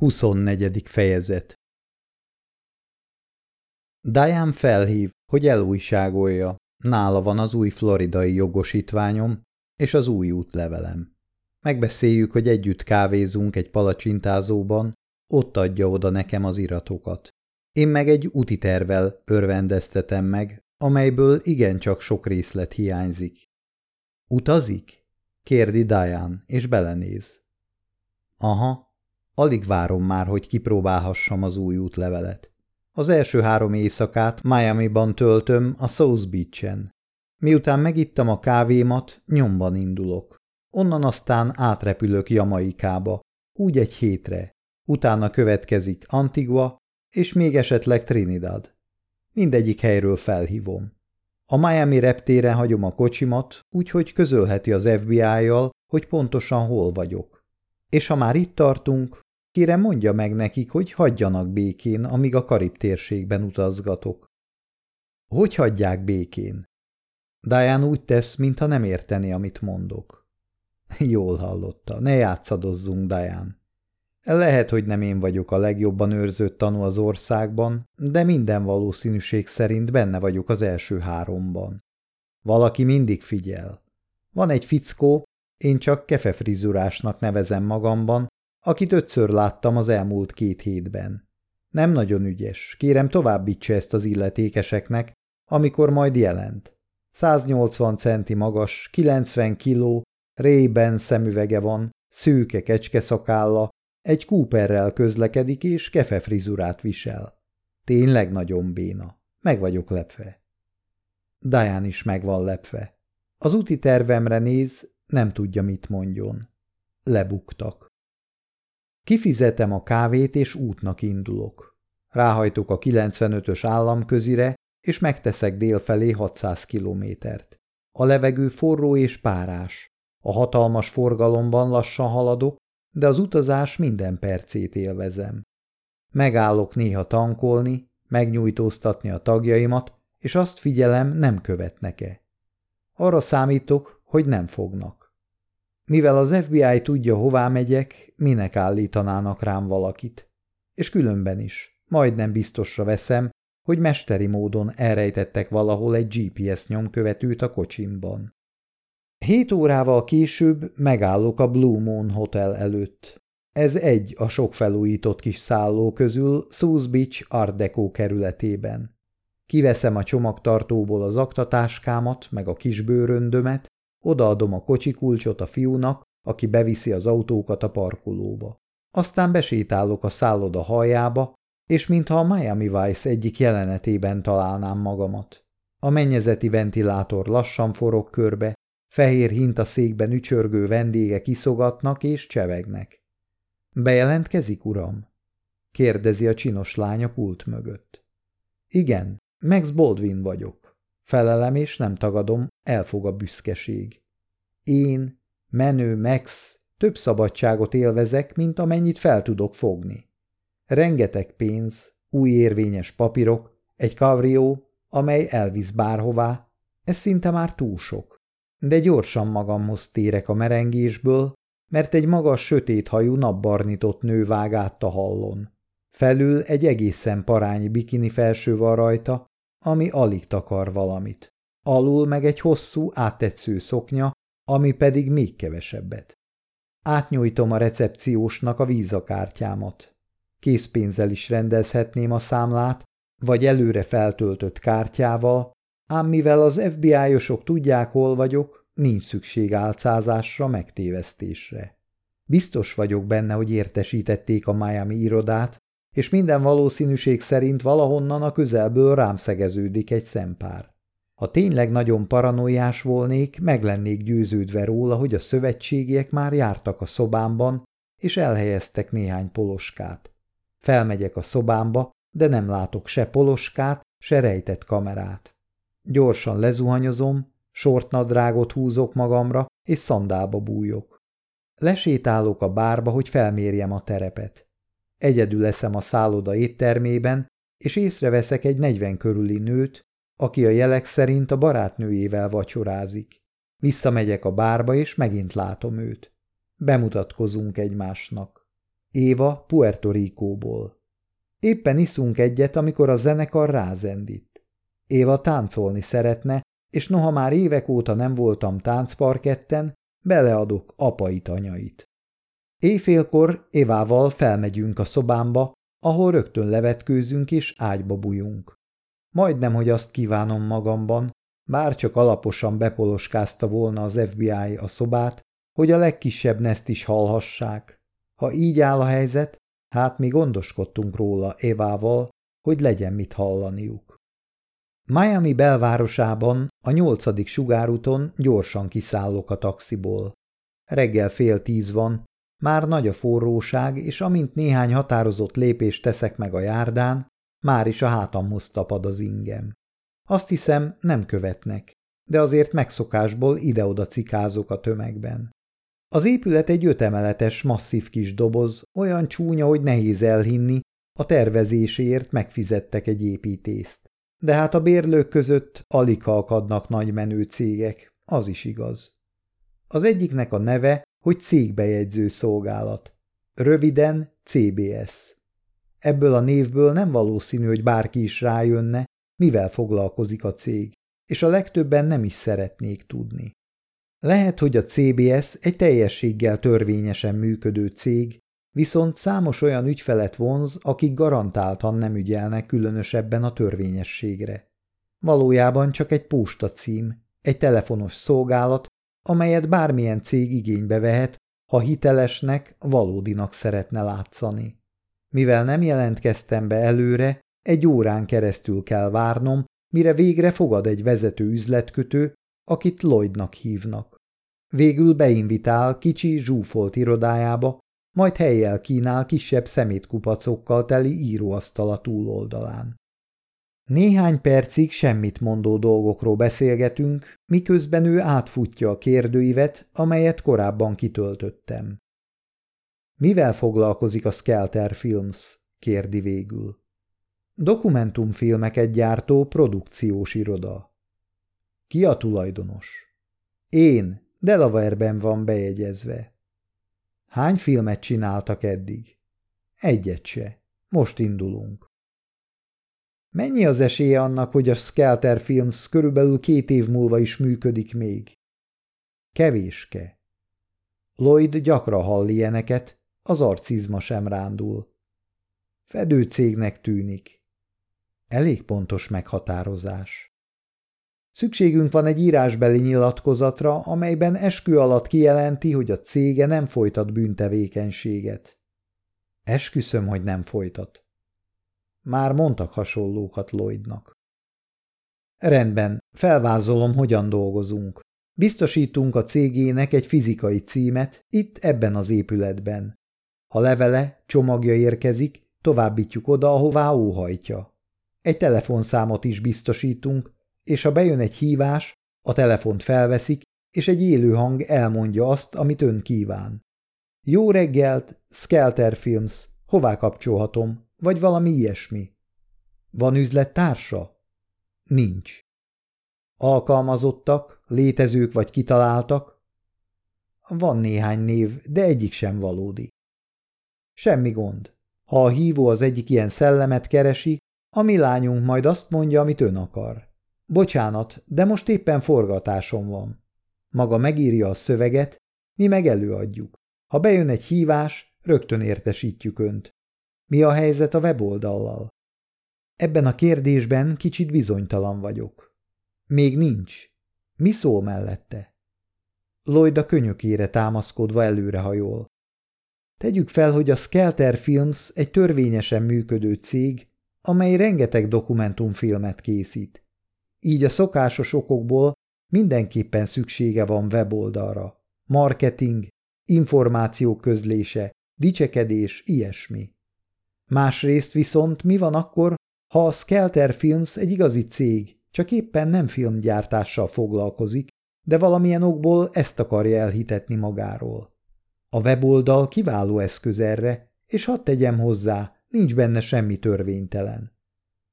24. fejezet Diane felhív, hogy elújságolja. Nála van az új floridai jogosítványom és az új útlevelem. Megbeszéljük, hogy együtt kávézunk egy palacsintázóban, ott adja oda nekem az iratokat. Én meg egy úti tervel örvendeztetem meg, amelyből igencsak sok részlet hiányzik. Utazik? kérdi Diane, és belenéz. Aha, Alig várom már, hogy kipróbálhassam az új útlevelet. Az első három éjszakát Miami-ban töltöm a South Beach-en. Miután megittam a kávémat, nyomban indulok. Onnan aztán átrepülök Jamaikába, úgy egy hétre. Utána következik Antigua, és még esetleg Trinidad. Mindegyik helyről felhívom. A Miami reptéren hagyom a kocsimat, úgyhogy közölheti az FBI-jal, hogy pontosan hol vagyok. És ha már itt tartunk, Kérem mondja meg nekik, hogy hagyjanak békén, amíg a Karib térségben utazgatok. Hogy hagyják békén? Diane úgy tesz, mintha nem érteni, amit mondok. Jól hallotta, ne játszadozzunk, Diane. Lehet, hogy nem én vagyok a legjobban őrzött tanú az országban, de minden valószínűség szerint benne vagyok az első háromban. Valaki mindig figyel. Van egy fickó, én csak kefefrizurásnak nevezem magamban, akit ötször láttam az elmúlt két hétben. Nem nagyon ügyes, kérem továbbítsa ezt az illetékeseknek, amikor majd jelent. 180 centi magas, 90 kiló, rében szemüvege van, szőke kecske szakálla, egy kúperrel közlekedik és kefefrizurát visel. Tényleg nagyon béna. Meg vagyok lepve. Diane is meg van lepve. Az úti tervemre néz, nem tudja, mit mondjon. Lebuktak. Kifizetem a kávét, és útnak indulok. Ráhajtok a 95-ös államközire, és megteszek délfelé 600 kilométert. A levegő forró és párás. A hatalmas forgalomban lassan haladok, de az utazás minden percét élvezem. Megállok néha tankolni, megnyújtóztatni a tagjaimat, és azt figyelem, nem követnek-e. Arra számítok, hogy nem fognak. Mivel az FBI tudja, hová megyek, minek állítanának rám valakit. És különben is, majdnem biztosra veszem, hogy mesteri módon elrejtettek valahol egy GPS nyomkövetőt a kocsimban. Hét órával később megállok a Blue Moon Hotel előtt. Ez egy a sok felújított kis szálló közül South Beach Art Deco kerületében. Kiveszem a csomagtartóból az aktatáskámat, meg a kis bőröndömet, Odaadom a kocsikulcsot a fiúnak, aki beviszi az autókat a parkolóba. Aztán besétálok a szálloda hajába, és mintha a Miami Vice egyik jelenetében találnám magamat. A mennyezeti ventilátor lassan forog körbe, fehér hintaszékben ücsörgő vendégek iszogatnak és csevegnek. Bejelentkezik, uram? kérdezi a csinos lány a pult mögött. Igen, Max Baldwin vagyok. Felelem és nem tagadom, elfog a büszkeség. Én, menő Max, több szabadságot élvezek, mint amennyit fel tudok fogni. Rengeteg pénz, új érvényes papírok, egy kavrió, amely elvisz bárhová, ez szinte már túl sok. De gyorsan magamhoz térek a merengésből, mert egy magas, sötét hajú napbarnitott nő vág át a hallon. Felül egy egészen parányi bikini felső van rajta, ami alig takar valamit. Alul meg egy hosszú, áttetsző szoknya, ami pedig még kevesebbet. Átnyújtom a recepciósnak a vízakártyámat. Készpénzzel is rendezhetném a számlát, vagy előre feltöltött kártyával, ám mivel az FBI-osok tudják, hol vagyok, nincs szükség álcázásra, megtévesztésre. Biztos vagyok benne, hogy értesítették a Miami irodát, és minden valószínűség szerint valahonnan a közelből rám szegeződik egy szempár. Ha tényleg nagyon paranoiás volnék, meg lennék győződve róla, hogy a szövetségiek már jártak a szobámban, és elhelyeztek néhány poloskát. Felmegyek a szobámba, de nem látok se poloskát, se rejtett kamerát. Gyorsan lezuhanyozom, sortnadrágot húzok magamra, és szandába bújok. Lesétálok a bárba, hogy felmérjem a terepet. Egyedül leszem a szálloda éttermében, és észreveszek egy negyven körüli nőt, aki a jelek szerint a barátnőjével vacsorázik. Visszamegyek a bárba, és megint látom őt. Bemutatkozunk egymásnak. Éva Puerto Ricóból. Éppen iszunk egyet, amikor a zenekar rázendít. Éva táncolni szeretne, és noha már évek óta nem voltam táncparketten, beleadok apait anyait. Éjfélkor Évával felmegyünk a szobámba, ahol rögtön levetkőzünk és ágyba bujunk. Majdnem, hogy azt kívánom magamban, bár csak alaposan bepoloskázta volna az FBI a szobát, hogy a legkisebb neszt is hallhassák. Ha így áll a helyzet, hát mi gondoskodtunk róla Évával, hogy legyen mit hallaniuk. Miami belvárosában, a nyolcadik sugárúton gyorsan kiszállok a taxiból. Reggel fél tíz van, már nagy a forróság, és amint néhány határozott lépést teszek meg a járdán, már is a hátamhoz tapad az ingem. Azt hiszem, nem követnek, de azért megszokásból ide-oda cikázok a tömegben. Az épület egy ötemeletes, masszív kis doboz, olyan csúnya, hogy nehéz elhinni, a tervezéséért megfizettek egy építést. De hát a bérlők között alig halkadnak nagy menő cégek, az is igaz. Az egyiknek a neve, hogy cégbejegyző szolgálat. Röviden CBS. Ebből a névből nem valószínű, hogy bárki is rájönne, mivel foglalkozik a cég, és a legtöbben nem is szeretnék tudni. Lehet, hogy a CBS egy teljességgel törvényesen működő cég, viszont számos olyan ügyfelet vonz, akik garantáltan nem ügyelnek különösebben a törvényességre. Valójában csak egy cím, egy telefonos szolgálat, amelyet bármilyen cég igénybe vehet, ha hitelesnek, valódinak szeretne látszani. Mivel nem jelentkeztem be előre, egy órán keresztül kell várnom, mire végre fogad egy vezető üzletkötő, akit Lloydnak hívnak. Végül beinvitál kicsi, zsúfolt irodájába, majd helyjel kínál kisebb szemétkupacokkal teli íróasztal a túloldalán. Néhány percig semmit mondó dolgokról beszélgetünk, miközben ő átfutja a kérdőívet, amelyet korábban kitöltöttem. Mivel foglalkozik a Skelter Films? kérdi végül. Dokumentumfilmeket gyártó produkciós iroda. Ki a tulajdonos? Én, Delaverben van bejegyezve. Hány filmet csináltak eddig? Egyet se. Most indulunk. Mennyi az esélye annak, hogy a Skelter Films körülbelül két év múlva is működik még? Kevéske. Lloyd gyakran hall ilyeneket, az arcizma sem rándul. Fedő cégnek tűnik. Elég pontos meghatározás. Szükségünk van egy írásbeli nyilatkozatra, amelyben eskü alatt kijelenti, hogy a cége nem folytat bűntevékenységet. Esküszöm, hogy nem folytat. Már mondtak hasonlókat Lloydnak. Rendben, felvázolom, hogyan dolgozunk. Biztosítunk a cégének egy fizikai címet itt ebben az épületben. Ha levele, csomagja érkezik, továbbítjuk oda, ahová óhajtja. Egy telefonszámot is biztosítunk, és ha bejön egy hívás, a telefont felveszik, és egy élő hang elmondja azt, amit ön kíván. Jó reggelt, Skelter Films, hová kapcsolhatom, vagy valami ilyesmi. Van üzlettársa? Nincs. Alkalmazottak, létezők vagy kitaláltak? Van néhány név, de egyik sem valódi. Semmi gond. Ha a hívó az egyik ilyen szellemet keresi, a mi lányunk majd azt mondja, amit ön akar. Bocsánat, de most éppen forgatásom van. Maga megírja a szöveget, mi meg előadjuk. Ha bejön egy hívás, rögtön értesítjük önt. Mi a helyzet a weboldallal? Ebben a kérdésben kicsit bizonytalan vagyok. Még nincs. Mi szól mellette? Lloyd a könyökére támaszkodva előrehajol. Tegyük fel, hogy a Skelter Films egy törvényesen működő cég, amely rengeteg dokumentumfilmet készít. Így a szokásos okokból mindenképpen szüksége van weboldalra. Marketing, információ közlése, dicsekedés, ilyesmi. Másrészt viszont mi van akkor, ha a Skelter Films egy igazi cég, csak éppen nem filmgyártással foglalkozik, de valamilyen okból ezt akarja elhitetni magáról. A weboldal kiváló eszköz erre, és hadd tegyem hozzá, nincs benne semmi törvénytelen.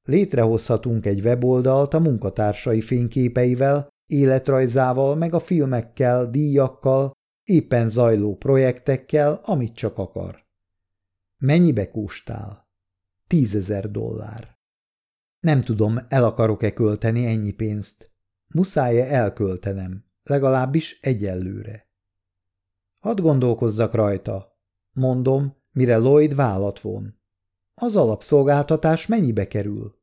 Létrehozhatunk egy weboldalt a munkatársai fényképeivel, életrajzával, meg a filmekkel, díjakkal, éppen zajló projektekkel, amit csak akar. Mennyibe kóstál? Tízezer dollár. Nem tudom, el akarok-e költeni ennyi pénzt. Muszáj-e elköltenem, legalábbis egyelőre. Hadd gondolkozzak rajta. Mondom, mire Lloyd vállat von. Az alapszolgáltatás mennyibe kerül?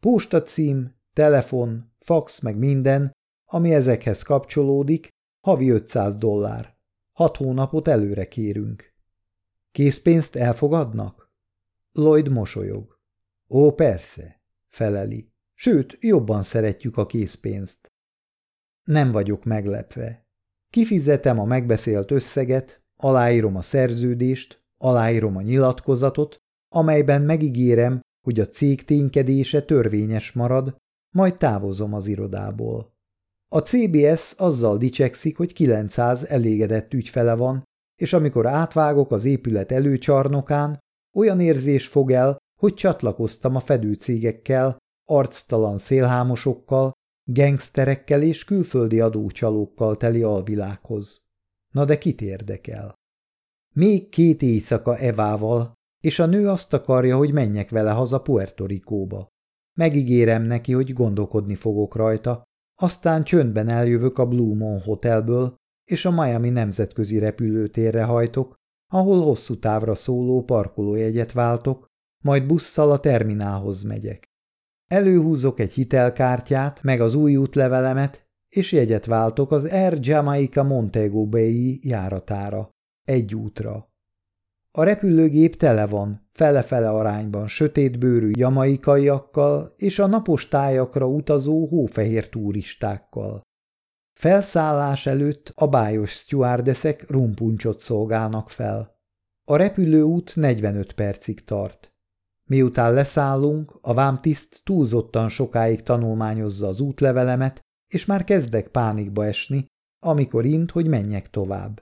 Póstacím, telefon, fax meg minden, ami ezekhez kapcsolódik, havi 500 dollár. Hat hónapot előre kérünk. Készpénzt elfogadnak? Lloyd mosolyog. Ó, persze, feleli. Sőt, jobban szeretjük a készpénzt. Nem vagyok meglepve. Kifizetem a megbeszélt összeget, aláírom a szerződést, aláírom a nyilatkozatot, amelyben megígérem, hogy a cég ténykedése törvényes marad, majd távozom az irodából. A CBS azzal dicsekszik, hogy 900 elégedett ügyfele van, és amikor átvágok az épület előcsarnokán, olyan érzés fog el, hogy csatlakoztam a fedőcégekkel, arctalan szélhámosokkal, gengszterekkel és külföldi adócsalókkal teli alvilághoz. Na de kit érdekel? Még két éjszaka Evával, és a nő azt akarja, hogy menjek vele haza Puerto Ricóba. Megígérem neki, hogy gondolkodni fogok rajta, aztán csöndben eljövök a Blue Moon Hotelből, és a Miami nemzetközi repülőtérre hajtok, ahol hosszú távra szóló parkolójegyet váltok, majd busszal a terminálhoz megyek. Előhúzok egy hitelkártyát, meg az új útlevelemet, és jegyet váltok az Air Jamaica Montego Bay járatára, egy útra. A repülőgép tele van, fele-fele arányban sötétbőrű jamaikaiakkal és a napos tájakra utazó hófehér turistákkal. Felszállás előtt a bájos stewardeszek rumpuncsot szolgálnak fel. A repülőút 45 percig tart. Miután leszállunk, a vámtiszt túlzottan sokáig tanulmányozza az útlevelemet, és már kezdek pánikba esni, amikor int, hogy menjek tovább.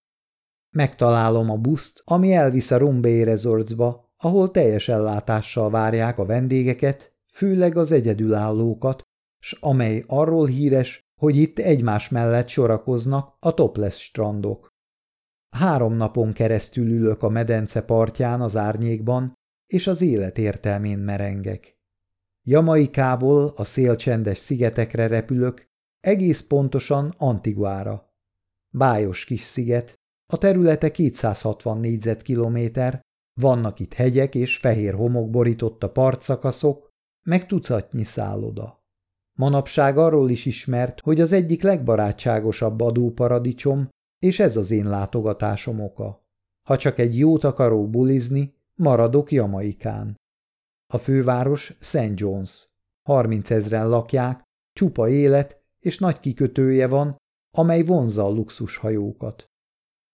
Megtalálom a buszt, ami elvisz a Rumbay Resortsba, ahol teljes ellátással várják a vendégeket, főleg az egyedülállókat, s amely arról híres, hogy itt egymás mellett sorakoznak a topless strandok. Három napon keresztül ülök a medence partján az árnyékban, és az élet értelmén merengek. Jamaikából a szélcsendes szigetekre repülök, egész pontosan Antiguára. Bájos kis sziget, a területe 260 négyzetkilométer, vannak itt hegyek és fehér homok borított a partszakaszok, meg tucatnyi szálloda. Manapság arról is ismert, hogy az egyik legbarátságosabb adóparadicsom, és ez az én látogatásom oka. Ha csak egy jót akarok bulizni, maradok Jamaikán. A főváros St. John's. 30 ezren lakják, csupa élet és nagy kikötője van, amely vonzza a luxushajókat.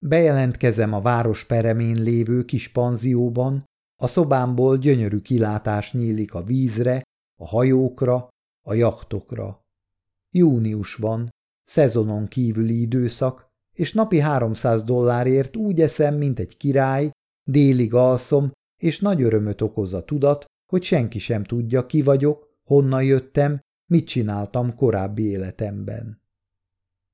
Bejelentkezem a város peremén lévő kis panzióban, a szobámból gyönyörű kilátás nyílik a vízre, a hajókra, a jachtokra. Júniusban, szezonon kívüli időszak, és napi 300 dollárért úgy eszem, mint egy király, délig alszom, és nagy örömöt okoz a tudat, hogy senki sem tudja, ki vagyok, honnan jöttem, mit csináltam korábbi életemben.